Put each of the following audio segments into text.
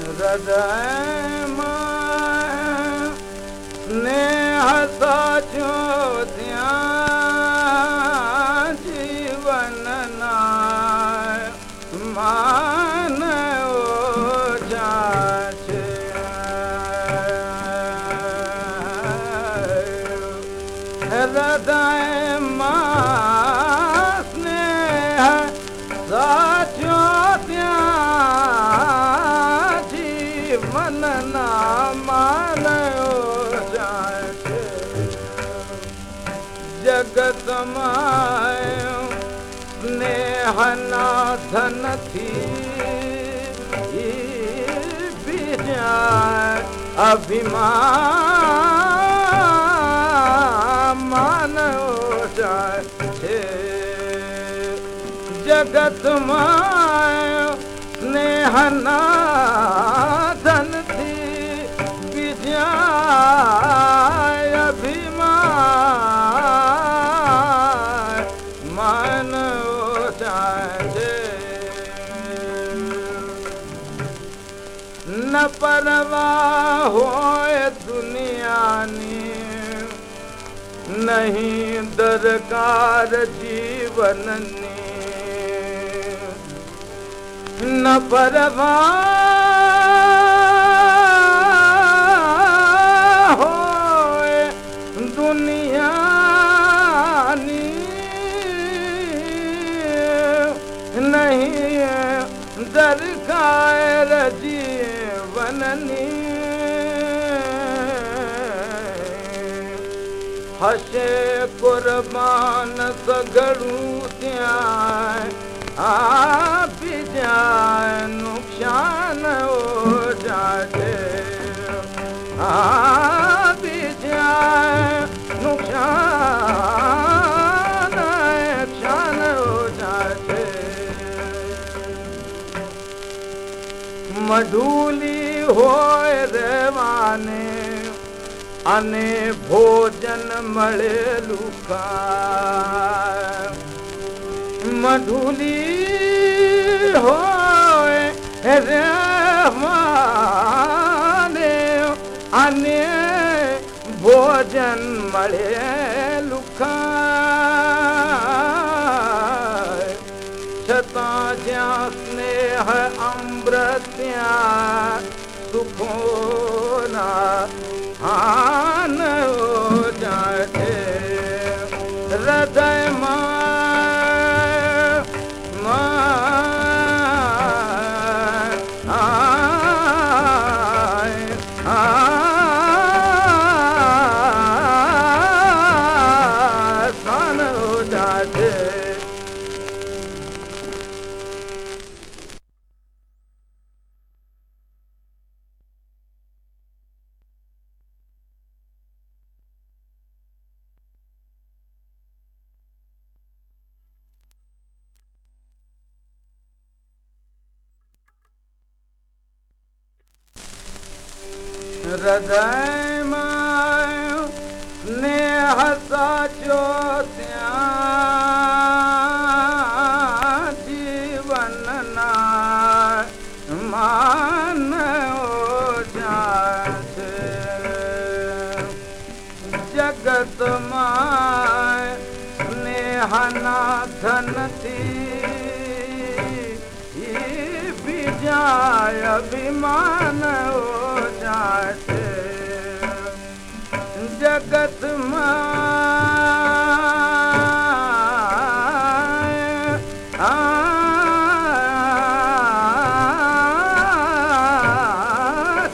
हृदय मां थिया जीवन नाय मान नाथन थी अभिमान छे जगत मायो स्नेह परवाह होए दुनिया ने नहीं दरकार जीवन ने न परवाह नहीं दरकार जीवन नी हसे कुर्बान सगड़ू त्यां आप जाए नुकसान हो जाए आप जाए नुकसान नुकसान हो जाए मधुली होय रेवाने अने भोजन मड़े लुका। मधुली हो रे अने भोजन मड़े लुका। छता ज्या स्नेह अमृत्या सुखोना हाँ हदयमायूं नेहा जो जीवन न माना जगत मेह नाधन थी ई बिजाभिमान जात। जगत मां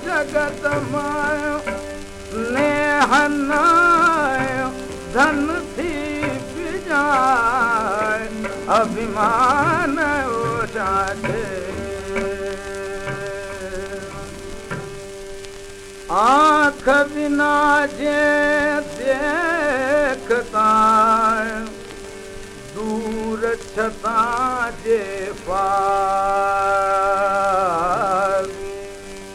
जगत आख बिना जे देखता दूर छता जे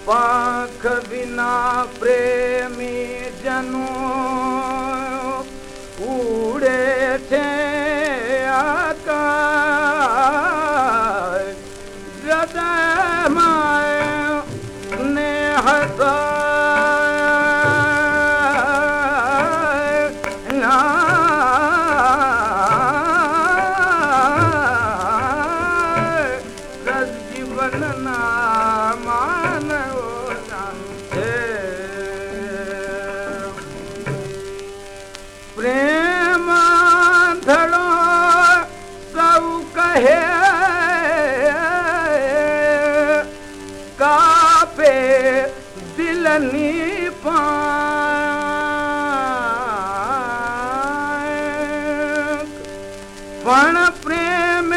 पाख बिना प्रेमी जनू दिलनी पा पण प्रेम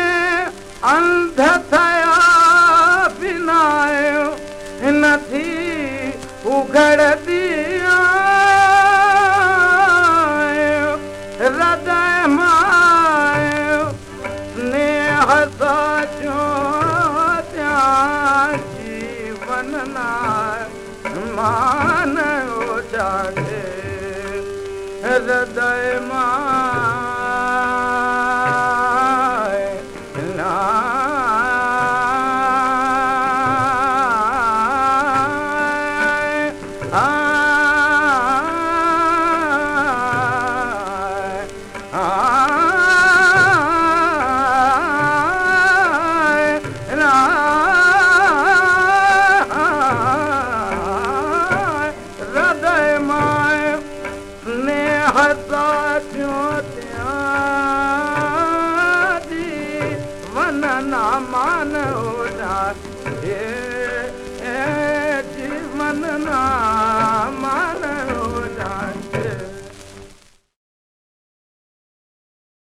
अंध थया बिना नथी उघड़दिया मान जागे हृदय माय जीवन ना मान हो जाए जीवन ना मान